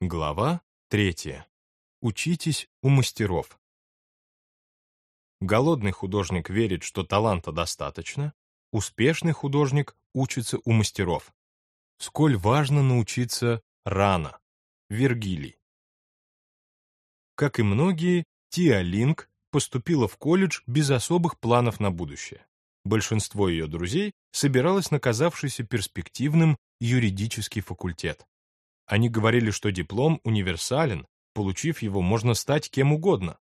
Глава третья. Учитесь у мастеров. Голодный художник верит, что таланта достаточно, успешный художник учится у мастеров. Сколь важно научиться рано. Вергилий. Как и многие, Тиа Линк поступила в колледж без особых планов на будущее. Большинство ее друзей собиралось на казавшийся перспективным юридический факультет. Они говорили, что диплом универсален, получив его, можно стать кем угодно.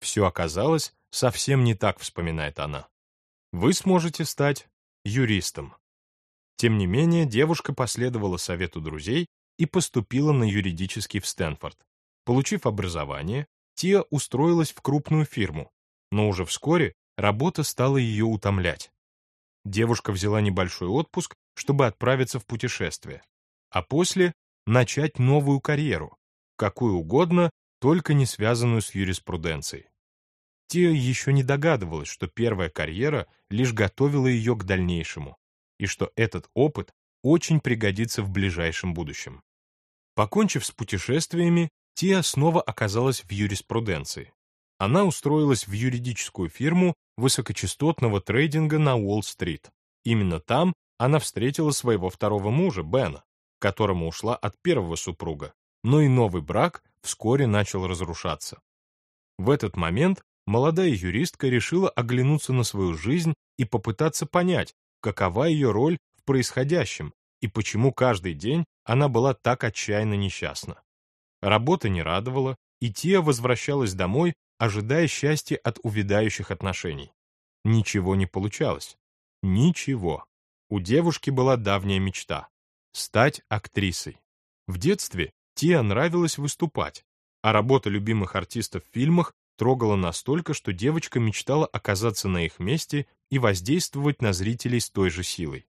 Все оказалось совсем не так, вспоминает она. Вы сможете стать юристом. Тем не менее, девушка последовала совету друзей и поступила на юридический в Стэнфорд. Получив образование, Тия устроилась в крупную фирму, но уже вскоре работа стала ее утомлять. Девушка взяла небольшой отпуск, чтобы отправиться в путешествие, а после начать новую карьеру, какую угодно, только не связанную с юриспруденцией. Тия еще не догадывалась, что первая карьера лишь готовила ее к дальнейшему, и что этот опыт очень пригодится в ближайшем будущем. Покончив с путешествиями, Тия снова оказалась в юриспруденции. Она устроилась в юридическую фирму высокочастотного трейдинга на Уолл-стрит. Именно там она встретила своего второго мужа, Бена, которому ушла от первого супруга, но и новый брак вскоре начал разрушаться. В этот момент молодая юристка решила оглянуться на свою жизнь и попытаться понять, какова ее роль в происходящем и почему каждый день она была так отчаянно несчастна. Работа не радовала, и Тия возвращалась домой, ожидая счастья от увядающих отношений. Ничего не получалось. Ничего. У девушки была давняя мечта стать актрисой. В детстве Тиа нравилось выступать, а работа любимых артистов в фильмах трогала настолько, что девочка мечтала оказаться на их месте и воздействовать на зрителей с той же силой.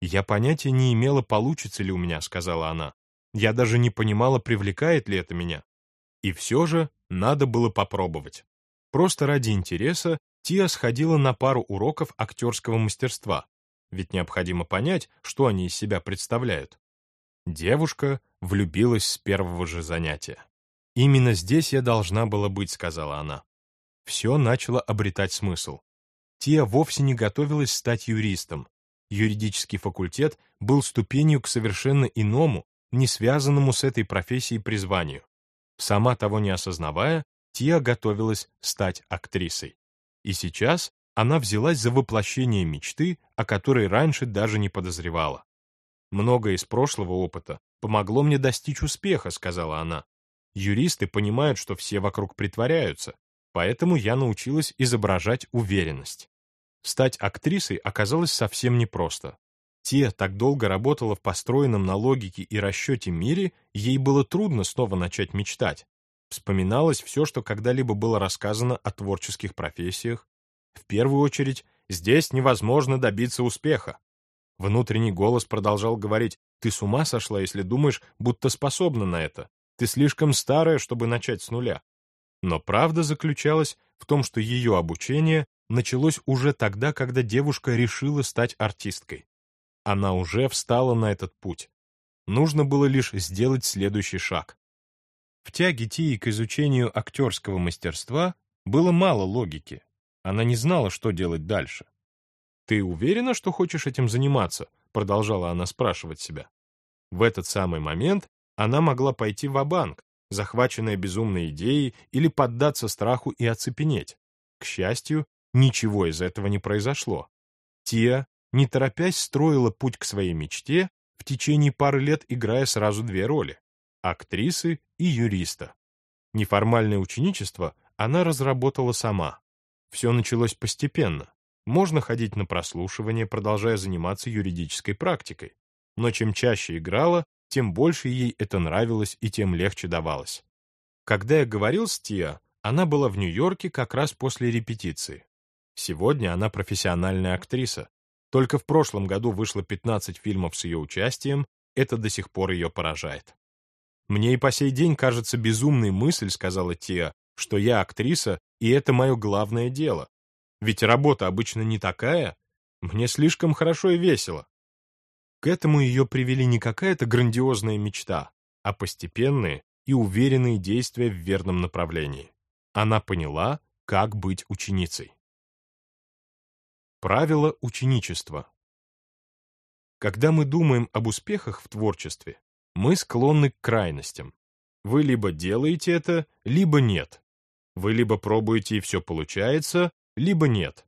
«Я понятия не имела, получится ли у меня», — сказала она. «Я даже не понимала, привлекает ли это меня. И все же надо было попробовать». Просто ради интереса Тиа сходила на пару уроков актерского мастерства, ведь необходимо понять, что они из себя представляют. Девушка влюбилась с первого же занятия. «Именно здесь я должна была быть», — сказала она. Все начало обретать смысл. Тия вовсе не готовилась стать юристом. Юридический факультет был ступенью к совершенно иному, не связанному с этой профессией призванию. Сама того не осознавая, Тия готовилась стать актрисой. И сейчас она взялась за воплощение мечты, о которой раньше даже не подозревала. «Многое из прошлого опыта помогло мне достичь успеха», — сказала она. «Юристы понимают, что все вокруг притворяются, поэтому я научилась изображать уверенность». Стать актрисой оказалось совсем непросто. Те так долго работала в построенном на логике и расчете мире, ей было трудно снова начать мечтать. Вспоминалось все, что когда-либо было рассказано о творческих профессиях, в первую очередь, здесь невозможно добиться успеха. Внутренний голос продолжал говорить, «Ты с ума сошла, если думаешь, будто способна на это. Ты слишком старая, чтобы начать с нуля». Но правда заключалась в том, что ее обучение началось уже тогда, когда девушка решила стать артисткой. Она уже встала на этот путь. Нужно было лишь сделать следующий шаг. В тяге Тии к изучению актерского мастерства было мало логики. Она не знала, что делать дальше. «Ты уверена, что хочешь этим заниматься?» продолжала она спрашивать себя. В этот самый момент она могла пойти в банк захваченная безумной идеей, или поддаться страху и оцепенеть. К счастью, ничего из этого не произошло. Тия, не торопясь, строила путь к своей мечте, в течение пары лет играя сразу две роли — актрисы и юриста. Неформальное ученичество она разработала сама. Все началось постепенно. Можно ходить на прослушивание, продолжая заниматься юридической практикой. Но чем чаще играла, тем больше ей это нравилось и тем легче давалось. Когда я говорил с Тиа, она была в Нью-Йорке как раз после репетиции. Сегодня она профессиональная актриса. Только в прошлом году вышло 15 фильмов с ее участием, это до сих пор ее поражает. «Мне и по сей день кажется безумной мысль», — сказала Тиа, что я актриса, и это мое главное дело. Ведь работа обычно не такая. Мне слишком хорошо и весело. К этому ее привели не какая-то грандиозная мечта, а постепенные и уверенные действия в верном направлении. Она поняла, как быть ученицей. Правило ученичества. Когда мы думаем об успехах в творчестве, мы склонны к крайностям. Вы либо делаете это, либо нет. Вы либо пробуете и все получается, либо нет.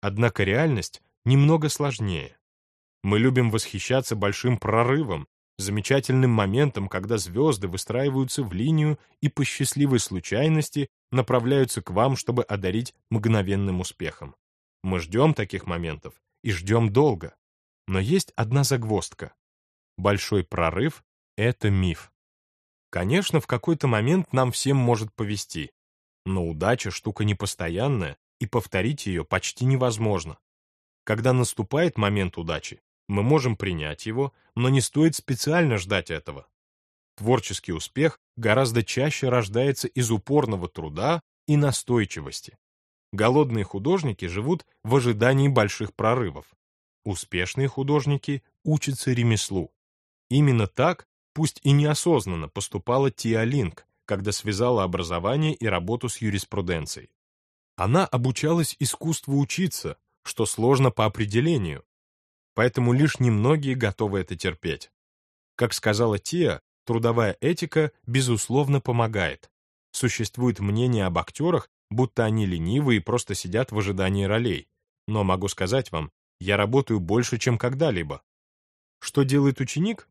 Однако реальность немного сложнее. Мы любим восхищаться большим прорывом, замечательным моментом, когда звезды выстраиваются в линию и по счастливой случайности направляются к вам, чтобы одарить мгновенным успехом. Мы ждем таких моментов и ждем долго. Но есть одна загвоздка. Большой прорыв — это миф. Конечно, в какой-то момент нам всем может повезти, но удача — штука непостоянная, и повторить ее почти невозможно. Когда наступает момент удачи, мы можем принять его, но не стоит специально ждать этого. Творческий успех гораздо чаще рождается из упорного труда и настойчивости. Голодные художники живут в ожидании больших прорывов. Успешные художники учатся ремеслу. Именно так, пусть и неосознанно, поступала Тиа Линк, когда связала образование и работу с юриспруденцией. Она обучалась искусству учиться, что сложно по определению, поэтому лишь немногие готовы это терпеть. Как сказала Тия, трудовая этика, безусловно, помогает. Существует мнение об актерах, будто они ленивы и просто сидят в ожидании ролей. Но могу сказать вам, я работаю больше, чем когда-либо. Что делает ученик?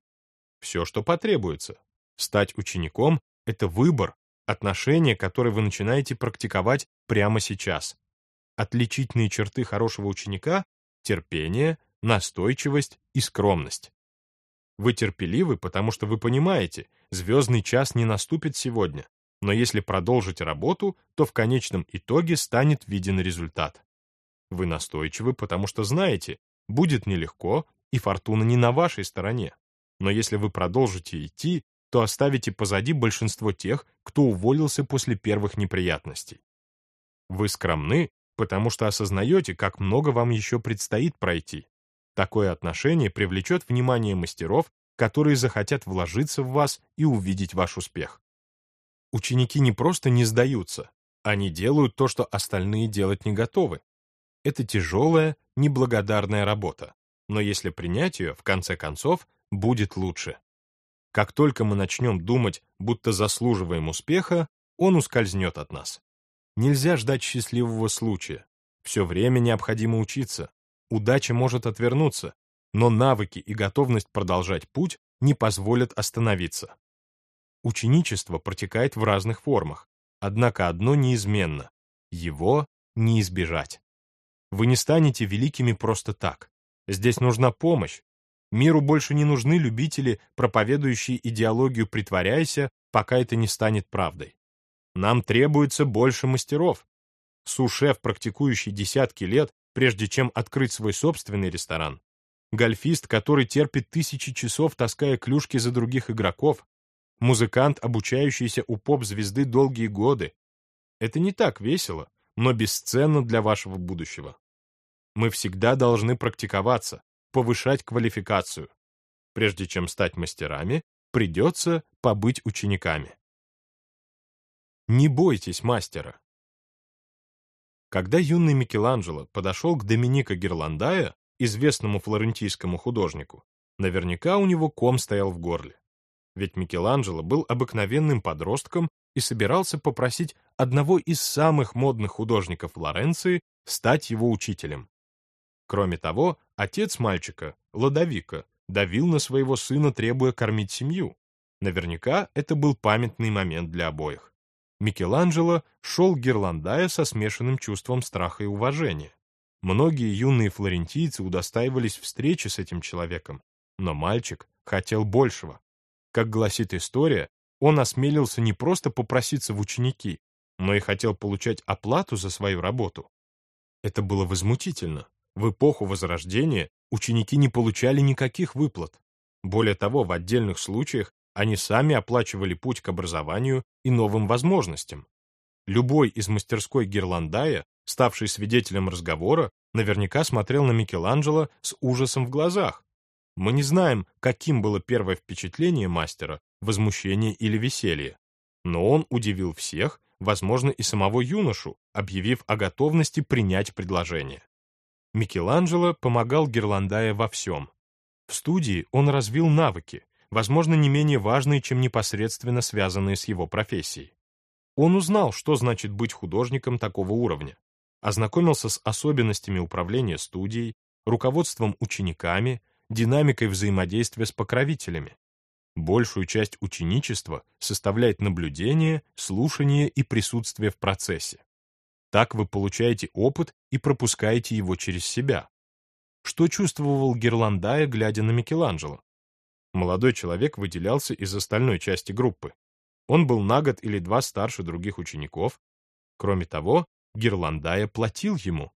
Все, что потребуется. Стать учеником — это выбор, отношение, которое вы начинаете практиковать прямо сейчас. Отличительные черты хорошего ученика — терпение, настойчивость и скромность. Вы терпеливы, потому что вы понимаете, звездный час не наступит сегодня, но если продолжить работу, то в конечном итоге станет виден результат. Вы настойчивы, потому что знаете, будет нелегко, и фортуна не на вашей стороне. Но если вы продолжите идти, то оставите позади большинство тех, кто уволился после первых неприятностей. Вы скромны, потому что осознаете, как много вам еще предстоит пройти. Такое отношение привлечет внимание мастеров, которые захотят вложиться в вас и увидеть ваш успех. Ученики не просто не сдаются, они делают то, что остальные делать не готовы. Это тяжелая, неблагодарная работа, но если принять ее, в конце концов, будет лучше. Как только мы начнем думать, будто заслуживаем успеха, он ускользнет от нас. Нельзя ждать счастливого случая. Все время необходимо учиться, удача может отвернуться, но навыки и готовность продолжать путь не позволят остановиться. Ученичество протекает в разных формах, однако одно неизменно — его не избежать. Вы не станете великими просто так. Здесь нужна помощь. Миру больше не нужны любители, проповедующие идеологию «притворяйся», пока это не станет правдой. Нам требуется больше мастеров. Сушеф, практикующий десятки лет, прежде чем открыть свой собственный ресторан. Гольфист, который терпит тысячи часов, таская клюшки за других игроков. Музыкант, обучающийся у поп-звезды долгие годы. Это не так весело, но бесценно для вашего будущего. Мы всегда должны практиковаться, повышать квалификацию. Прежде чем стать мастерами, придется побыть учениками. Не бойтесь мастера. Когда юный Микеланджело подошел к Доминико Герландая, известному флорентийскому художнику, наверняка у него ком стоял в горле. Ведь Микеланджело был обыкновенным подростком и собирался попросить одного из самых модных художников Флоренции стать его учителем. Кроме того, отец мальчика, Ладовика, давил на своего сына, требуя кормить семью. Наверняка это был памятный момент для обоих. Микеланджело шел Герландая со смешанным чувством страха и уважения. Многие юные флорентийцы удостаивались встречи с этим человеком, но мальчик хотел большего. Как гласит история, он осмелился не просто попроситься в ученики, но и хотел получать оплату за свою работу. Это было возмутительно. В эпоху Возрождения ученики не получали никаких выплат. Более того, в отдельных случаях они сами оплачивали путь к образованию и новым возможностям. Любой из мастерской Герландая, ставший свидетелем разговора, наверняка смотрел на Микеланджело с ужасом в глазах. Мы не знаем, каким было первое впечатление мастера, возмущение или веселье. Но он удивил всех, возможно, и самого юношу, объявив о готовности принять предложение. Микеланджело помогал Герландае во всем. В студии он развил навыки, возможно, не менее важные, чем непосредственно связанные с его профессией. Он узнал, что значит быть художником такого уровня, ознакомился с особенностями управления студией, руководством учениками, динамикой взаимодействия с покровителями. Большую часть ученичества составляет наблюдение, слушание и присутствие в процессе. Так вы получаете опыт и пропускаете его через себя. Что чувствовал Герландая, глядя на Микеланджело? Молодой человек выделялся из остальной части группы. Он был на год или два старше других учеников. Кроме того, Герландая платил ему.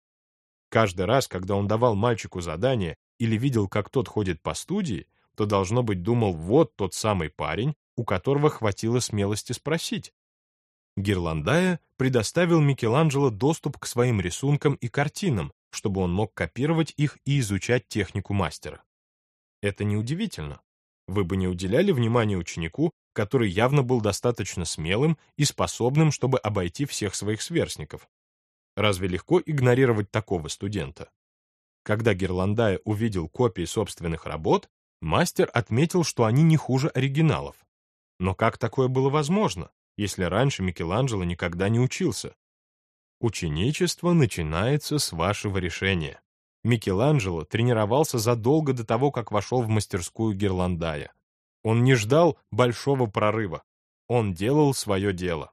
Каждый раз, когда он давал мальчику задание или видел, как тот ходит по студии, то, должно быть, думал, вот тот самый парень, у которого хватило смелости спросить. Герландая предоставил Микеланджело доступ к своим рисункам и картинам, чтобы он мог копировать их и изучать технику мастера. Это неудивительно. Вы бы не уделяли внимания ученику, который явно был достаточно смелым и способным, чтобы обойти всех своих сверстников. Разве легко игнорировать такого студента? Когда Герландая увидел копии собственных работ, мастер отметил, что они не хуже оригиналов. Но как такое было возможно, если раньше Микеланджело никогда не учился? Ученичество начинается с вашего решения. Микеланджело тренировался задолго до того, как вошел в мастерскую Герландая. Он не ждал большого прорыва. Он делал свое дело.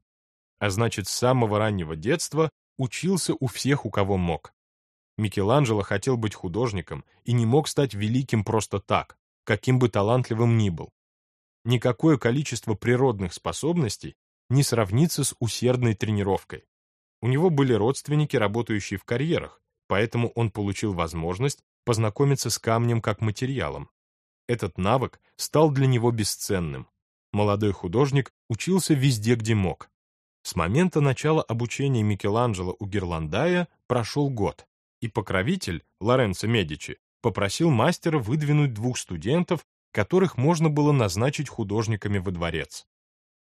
А значит, с самого раннего детства учился у всех, у кого мог. Микеланджело хотел быть художником и не мог стать великим просто так, каким бы талантливым ни был. Никакое количество природных способностей не сравнится с усердной тренировкой. У него были родственники, работающие в карьерах, поэтому он получил возможность познакомиться с камнем как материалом. Этот навык стал для него бесценным. Молодой художник учился везде, где мог. С момента начала обучения Микеланджело у Герландая прошел год, и покровитель, Лоренцо Медичи, попросил мастера выдвинуть двух студентов, которых можно было назначить художниками во дворец.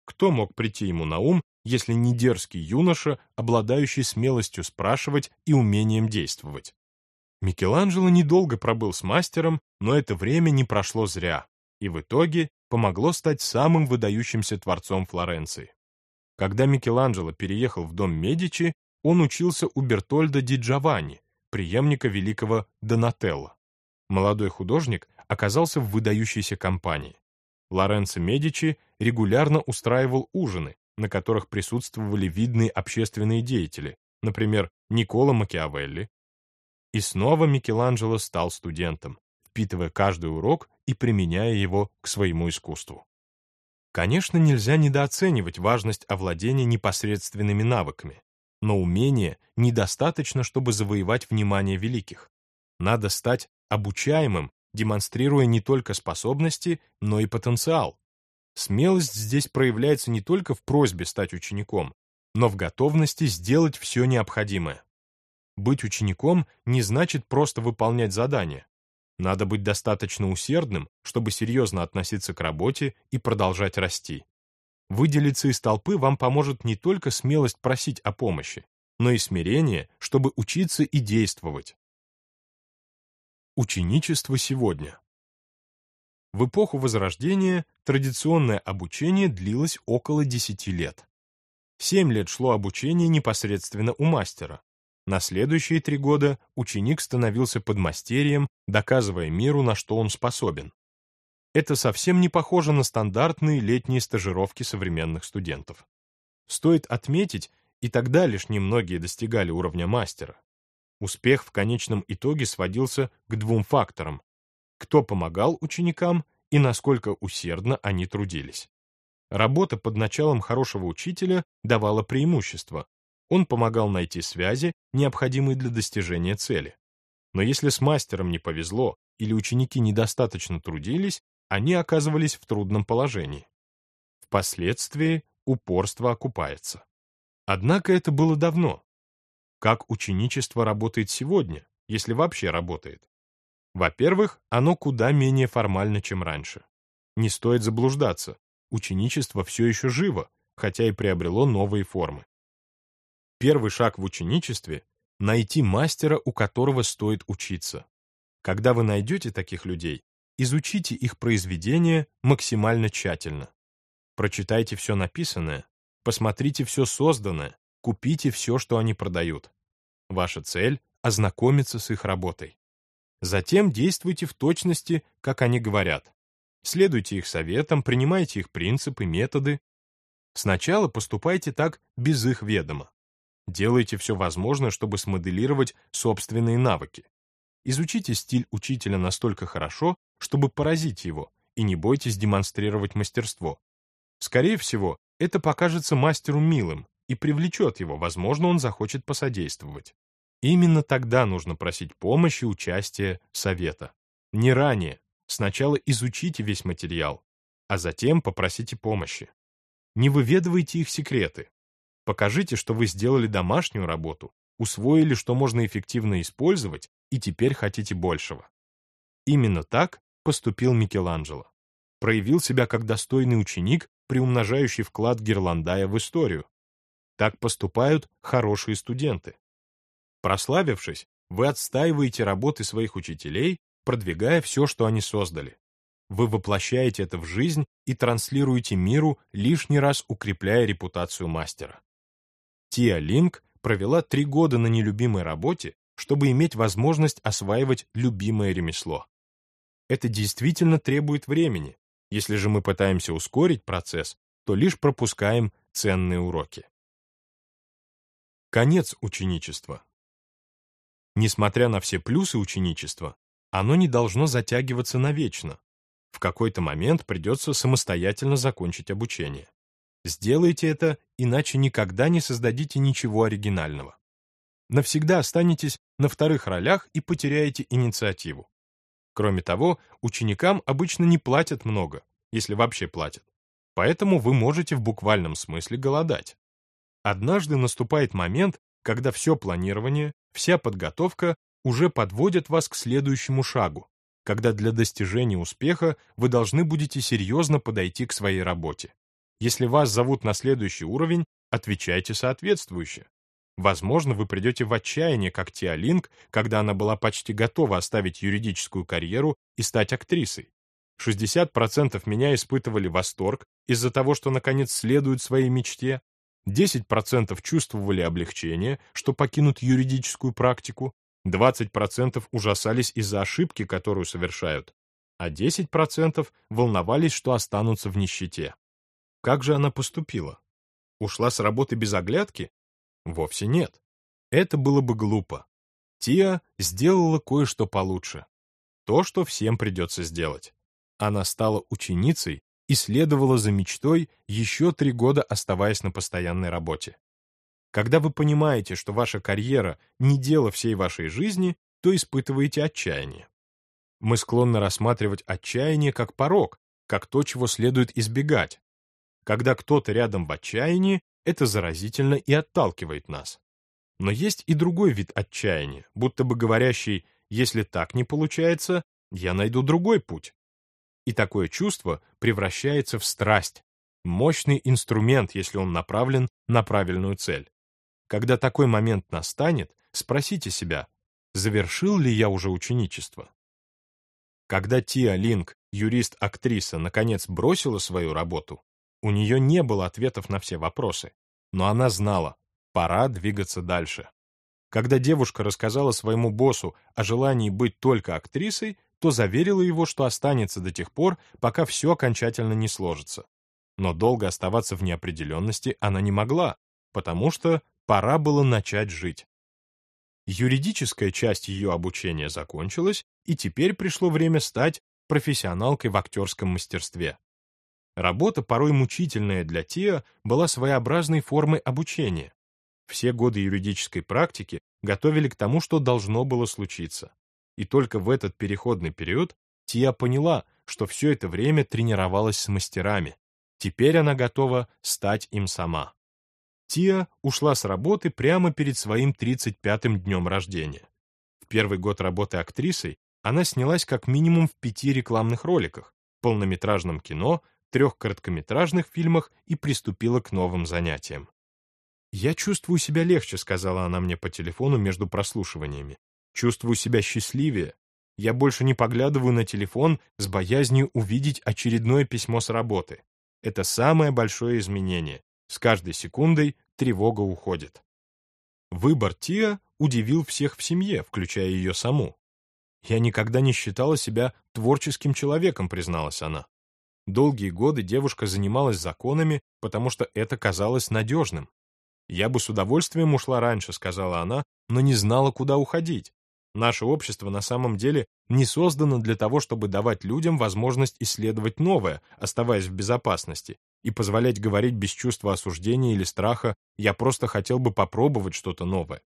Кто мог прийти ему на ум, если не дерзкий юноша, обладающий смелостью спрашивать и умением действовать? Микеланджело недолго пробыл с мастером, но это время не прошло зря, и в итоге помогло стать самым выдающимся творцом Флоренции. Когда Микеланджело переехал в дом Медичи, он учился у Бертольда ди Джованни, преемника великого Донателло. Молодой художник оказался в выдающейся компании. Лоренцо Медичи регулярно устраивал ужины, на которых присутствовали видные общественные деятели, например, Никола Макиавелли. И снова Микеланджело стал студентом, впитывая каждый урок и применяя его к своему искусству. Конечно, нельзя недооценивать важность овладения непосредственными навыками, но умения недостаточно, чтобы завоевать внимание великих. Надо стать обучаемым демонстрируя не только способности, но и потенциал. Смелость здесь проявляется не только в просьбе стать учеником, но в готовности сделать все необходимое. Быть учеником не значит просто выполнять задания. Надо быть достаточно усердным, чтобы серьезно относиться к работе и продолжать расти. Выделиться из толпы вам поможет не только смелость просить о помощи, но и смирение, чтобы учиться и действовать. Ученичество сегодня. В эпоху Возрождения традиционное обучение длилось около 10 лет. Семь лет шло обучение непосредственно у мастера. На следующие три года ученик становился подмастерьем, доказывая миру, на что он способен. Это совсем не похоже на стандартные летние стажировки современных студентов. Стоит отметить, и тогда лишь немногие достигали уровня мастера. Успех в конечном итоге сводился к двум факторам. Кто помогал ученикам и насколько усердно они трудились. Работа под началом хорошего учителя давала преимущество. Он помогал найти связи, необходимые для достижения цели. Но если с мастером не повезло или ученики недостаточно трудились, они оказывались в трудном положении. Впоследствии упорство окупается. Однако это было давно, как ученичество работает сегодня, если вообще работает. Во-первых, оно куда менее формально, чем раньше. Не стоит заблуждаться. ученичество все еще живо, хотя и приобрело новые формы. Первый шаг в ученичестве — найти мастера, у которого стоит учиться. Когда вы найдете таких людей, изучите их произведения максимально тщательно. Прочитайте все написанное, посмотрите все созданное, купите все, что они продают. Ваша цель — ознакомиться с их работой. Затем действуйте в точности, как они говорят. Следуйте их советам, принимайте их принципы, методы. Сначала поступайте так без их ведома. Делайте все возможное, чтобы смоделировать собственные навыки. Изучите стиль учителя настолько хорошо, чтобы поразить его, и не бойтесь демонстрировать мастерство. Скорее всего, это покажется мастеру милым и привлечет его, возможно, он захочет посодействовать. Именно тогда нужно просить помощи, участия, совета. Не ранее. Сначала изучите весь материал, а затем попросите помощи. Не выведывайте их секреты. Покажите, что вы сделали домашнюю работу, усвоили, что можно эффективно использовать, и теперь хотите большего. Именно так поступил Микеланджело. Проявил себя как достойный ученик, приумножающий вклад Герландая в историю. Так поступают хорошие студенты. Прославившись, вы отстаиваете работы своих учителей, продвигая все, что они создали. Вы воплощаете это в жизнь и транслируете миру, лишний раз укрепляя репутацию мастера. Тиа Линк провела три года на нелюбимой работе, чтобы иметь возможность осваивать любимое ремесло. Это действительно требует времени. Если же мы пытаемся ускорить процесс, то лишь пропускаем ценные уроки. Конец ученичества. Несмотря на все плюсы ученичества, оно не должно затягиваться навечно. В какой-то момент придется самостоятельно закончить обучение. Сделайте это, иначе никогда не создадите ничего оригинального. Навсегда останетесь на вторых ролях и потеряете инициативу. Кроме того, ученикам обычно не платят много, если вообще платят. Поэтому вы можете в буквальном смысле голодать. Однажды наступает момент, когда все планирование, вся подготовка уже подводят вас к следующему шагу, когда для достижения успеха вы должны будете серьезно подойти к своей работе. Если вас зовут на следующий уровень, отвечайте соответствующе. Возможно, вы придете в отчаяние, как Тиалинг, когда она была почти готова оставить юридическую карьеру и стать актрисой. 60% меня испытывали восторг из-за того, что наконец следуют своей мечте, 10% чувствовали облегчение, что покинут юридическую практику, 20% ужасались из-за ошибки, которую совершают, а 10% волновались, что останутся в нищете. Как же она поступила? Ушла с работы без оглядки? Вовсе нет. Это было бы глупо. Тия сделала кое-что получше. То, что всем придется сделать. Она стала ученицей и следовала за мечтой, еще три года оставаясь на постоянной работе. Когда вы понимаете, что ваша карьера не дело всей вашей жизни, то испытываете отчаяние. Мы склонны рассматривать отчаяние как порог, как то, чего следует избегать. Когда кто-то рядом в отчаянии, это заразительно и отталкивает нас. Но есть и другой вид отчаяния, будто бы говорящий «если так не получается, я найду другой путь». И такое чувство превращается в страсть, мощный инструмент, если он направлен на правильную цель. Когда такой момент настанет, спросите себя, завершил ли я уже ученичество? Когда Тиа Линк, юрист-актриса, наконец бросила свою работу, у нее не было ответов на все вопросы, но она знала, пора двигаться дальше. Когда девушка рассказала своему боссу о желании быть только актрисой, то заверила его, что останется до тех пор, пока все окончательно не сложится. Но долго оставаться в неопределенности она не могла, потому что пора было начать жить. Юридическая часть ее обучения закончилась, и теперь пришло время стать профессионалкой в актерском мастерстве. Работа, порой мучительная для Тиа, была своеобразной формой обучения. Все годы юридической практики готовили к тому, что должно было случиться. И только в этот переходный период Тия поняла, что все это время тренировалась с мастерами. Теперь она готова стать им сама. Тия ушла с работы прямо перед своим 35-м днем рождения. В первый год работы актрисой она снялась как минимум в пяти рекламных роликах, полнометражном кино, трех короткометражных фильмах и приступила к новым занятиям. «Я чувствую себя легче», — сказала она мне по телефону между прослушиваниями. «Чувствую себя счастливее. Я больше не поглядываю на телефон с боязнью увидеть очередное письмо с работы. Это самое большое изменение. С каждой секундой тревога уходит». Выбор Тиа удивил всех в семье, включая ее саму. «Я никогда не считала себя творческим человеком», — призналась она. Долгие годы девушка занималась законами, потому что это казалось надежным. «Я бы с удовольствием ушла раньше», — сказала она, но не знала, куда уходить. Наше общество на самом деле не создано для того, чтобы давать людям возможность исследовать новое, оставаясь в безопасности, и позволять говорить без чувства осуждения или страха «я просто хотел бы попробовать что-то новое».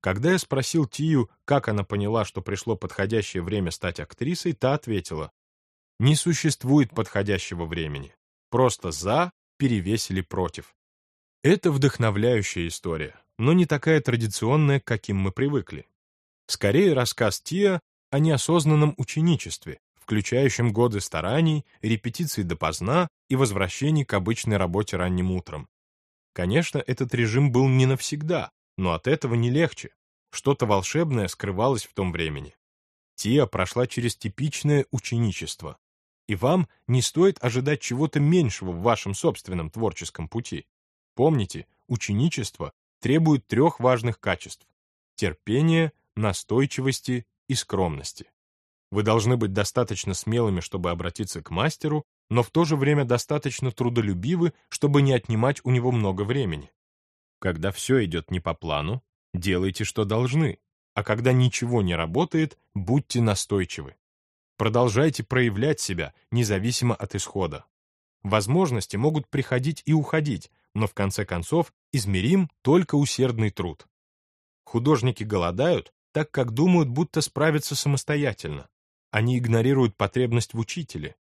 Когда я спросил Тию, как она поняла, что пришло подходящее время стать актрисой, та ответила «Не существует подходящего времени. Просто «за» перевесили «против». Это вдохновляющая история, но не такая традиционная, к каким мы привыкли. Скорее рассказ Тия о неосознанном ученичестве, включающем годы стараний, репетиций допоздна и возвращений к обычной работе ранним утром. Конечно, этот режим был не навсегда, но от этого не легче. Что-то волшебное скрывалось в том времени. Тия прошла через типичное ученичество. И вам не стоит ожидать чего-то меньшего в вашем собственном творческом пути. Помните, ученичество требует трех важных качеств – терпения, настойчивости и скромности. Вы должны быть достаточно смелыми, чтобы обратиться к мастеру, но в то же время достаточно трудолюбивы, чтобы не отнимать у него много времени. Когда все идет не по плану, делайте, что должны, а когда ничего не работает, будьте настойчивы. Продолжайте проявлять себя, независимо от исхода. Возможности могут приходить и уходить, но в конце концов измерим только усердный труд. Художники голодают, так как думают, будто справятся самостоятельно. Они игнорируют потребность в учителе,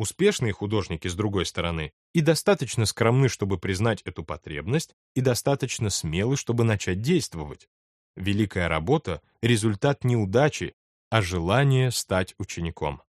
Успешные художники, с другой стороны, и достаточно скромны, чтобы признать эту потребность, и достаточно смелы, чтобы начать действовать. Великая работа — результат неудачи, а желание стать учеником.